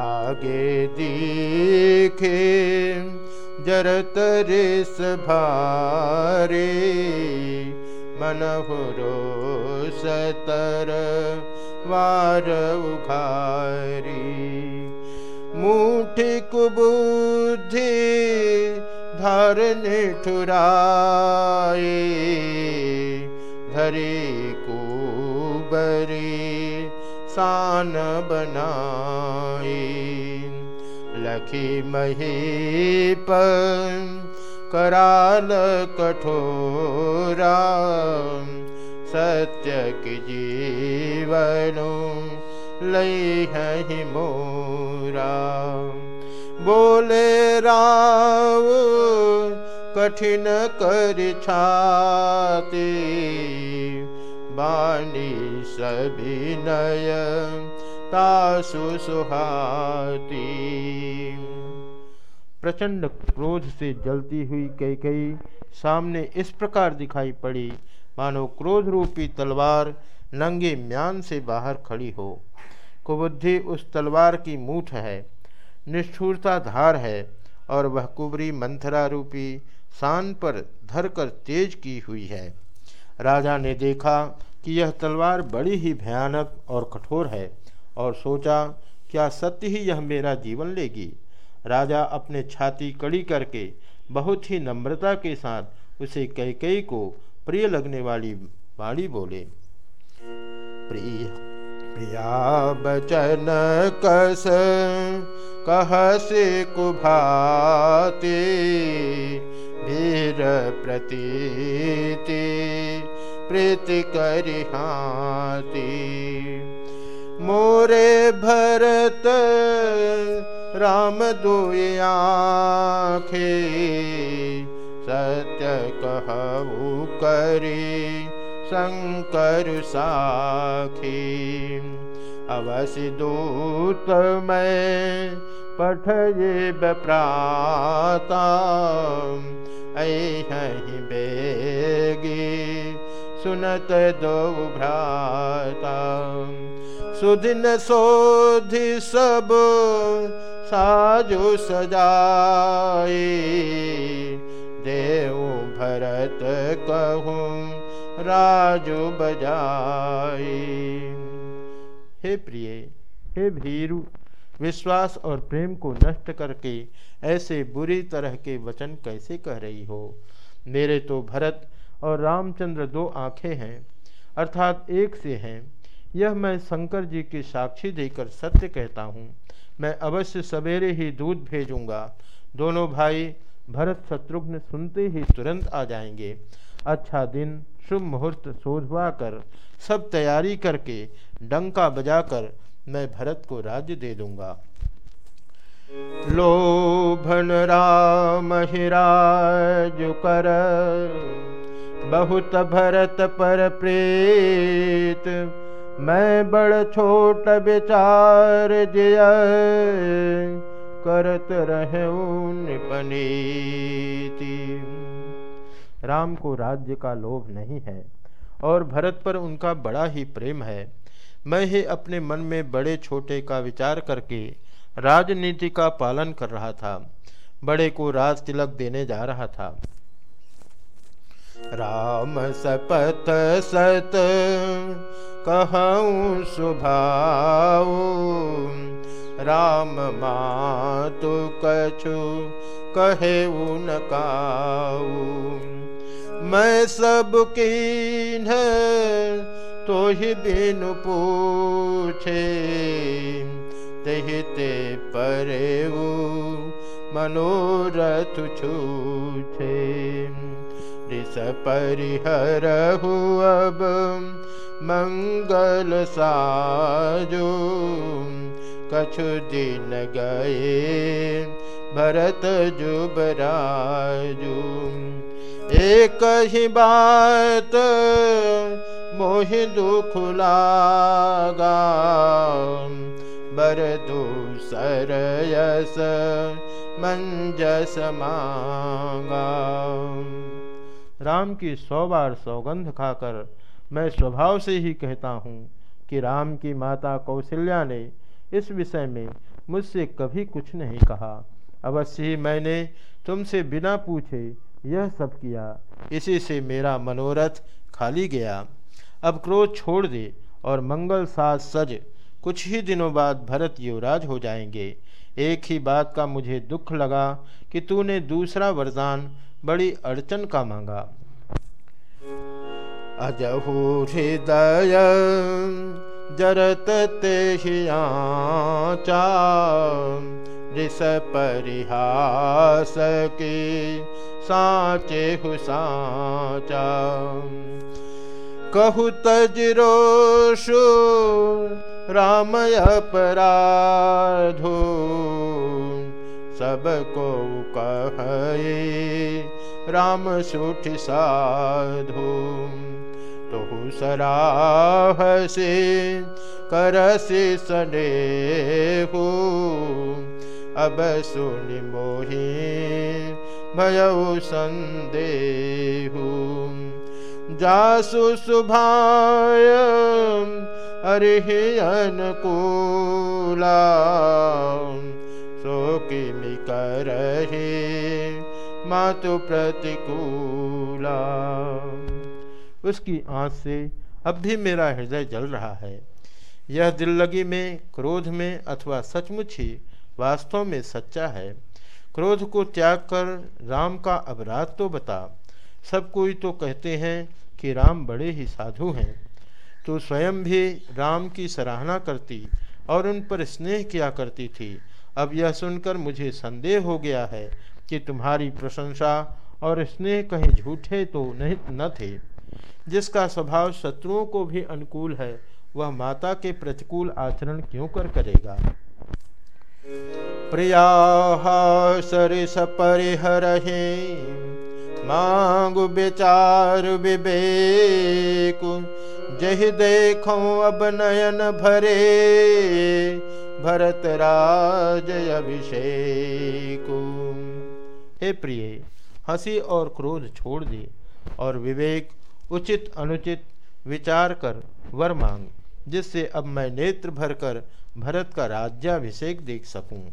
आगे दिखे रेस भारे मनहुरो सतर वार उघारी। मुठि कुबुद्धि धर निठुराए धरे कुबरी सान बनाए लखी महीप कराल कठोरा। सत्य की जीवनो लई है मोरा। बोले राव, कठिन कर छाती। बाणी सभिनय तासु सुहाती। प्रचंड क्रोध से जलती हुई कई कई सामने इस प्रकार दिखाई पड़ी, मानो क्रोध रूपी तलवार नंगे म्यान से बाहर खड़ी हो। कुबुद्धि उस तलवार की मूठ है, निष्ठुरता धार है, और वह कुबरी मंथरा रूपी शान पर धरकर तेज की हुई है। राजा ने देखा कि यह तलवार बड़ी ही भयानक और कठोर है और सोचा, क्या सत्य ही यह मेरा जीवन लेगी? राजा अपने छाती कड़ी करके, बहुत ही नम्रता के साथ उसे कई कई को प्रिय लगने वाली वाणी बोले, प्रिय, प्रिया बचन कस कह से कुभाते, वीर प्रतीति। प्रीति करिहाती मोरे भरत, राम दुए सत्य कहू करी शंकर साखी। अवश्य दूत मैं पठये बप्राता ऐहि बेगी सुनत दो भ्राता। सुदिन सोधि सब साजु सजाए। देव भरत कहूँ राजु बजाए। हे प्रिय, हे भीरु, विश्वास और प्रेम को नष्ट करके ऐसे बुरी तरह के वचन कैसे कह रही हो? मेरे तो भरत और रामचंद्र दो आँखें हैं, अर्थात एक से हैं। यह मैं शंकर जी की साक्षी देकर सत्य कहता हूँ। मैं अवश्य सवेरे ही दूध भेजूँगा। दोनों भाई भरत शत्रुघ्न सुनते ही तुरंत आ जाएँगे। अच्छा दिन, शुभ मुहूर्त सोधवा कर सब तैयारी करके डंका बजाकर मैं भरत को राज्य दे दूँगा। लोभन राम हिराज कर। बहुत भरत पर प्रेत। मैं बड़ छोट विचार जय करत रहे राम को राज्य का लोभ नहीं है और भरत पर उनका बड़ा ही प्रेम है। मैं ही अपने मन में बड़े छोटे का विचार करके राजनीति का पालन कर रहा था। बड़े को राज तिलक देने जा रहा था। राम सपथ सत कहूँ सुभाऊ। राम मातु कछु कहे न काऊ। मैं सब की तो ही बिनु पूछे ते परे मनोरथ छूछे परिहर अब मंगल साजो कछु दिन गए भरत जुबराजू। एक ही बात मोह दुख लागा। बर दूसर यस मंजस मांगा राम की सौ बार सौगंध खाकर मैं स्वभाव से ही कहता हूँ कि राम की माता कौशल्या ने इस विषय में मुझसे कभी कुछ नहीं कहा। अवश्य ही मैंने तुमसे बिना पूछे यह सब किया। इसी से मेरा मनोरथ खाली गया। अब क्रोध छोड़ दे और मंगल साथ सज। कुछ ही दिनों बाद भरत युवराज हो जाएँगे। एक ही बात का मुझे दुख लगा कि तूने दूसरा वरदान बड़ी अड़चन का मांगा। अजहू हृदय जरत चा ऋष परिहास के साचे हुसाचा कहु तजरोशु राम अपराधो सबको कहे, राम सुठ साधु। तो सराह से करसी सने हो अब सुनि मोही भयउ संदेहु। जासु सुभाय अरिहि अनुकूला सो किमि करहि मातु प्रतिकूला। उसकी आँच से अब भी मेरा हृदय जल रहा है। यह दिल लगी में, क्रोध में अथवा सचमुच ही वास्तव में सच्चा है। क्रोध को त्याग कर राम का अपराध तो बता। सब कोई तो कहते हैं कि राम बड़े ही साधु हैं। तो स्वयं भी राम की सराहना करती और उन पर स्नेह किया करती थी। अब यह सुनकर मुझे संदेह हो गया है कि तुम्हारी प्रशंसा और स्नेह कहीं झूठे तो नहीं, न थे। जिसका स्वभाव शत्रुओं को भी अनुकूल है, वह माता के प्रतिकूल आचरण क्यों कर करेगा? प्रिया सरिस मांग विचार विवेक, जही देखो अब नयन भरे। भरत राज अभिषेक। हे प्रिय, हँसी और क्रोध छोड़ दे और विवेक, उचित अनुचित विचार कर वर मांग, जिससे अब मैं नेत्र भरकर भरत का राज्याभिषेक देख सकूँ।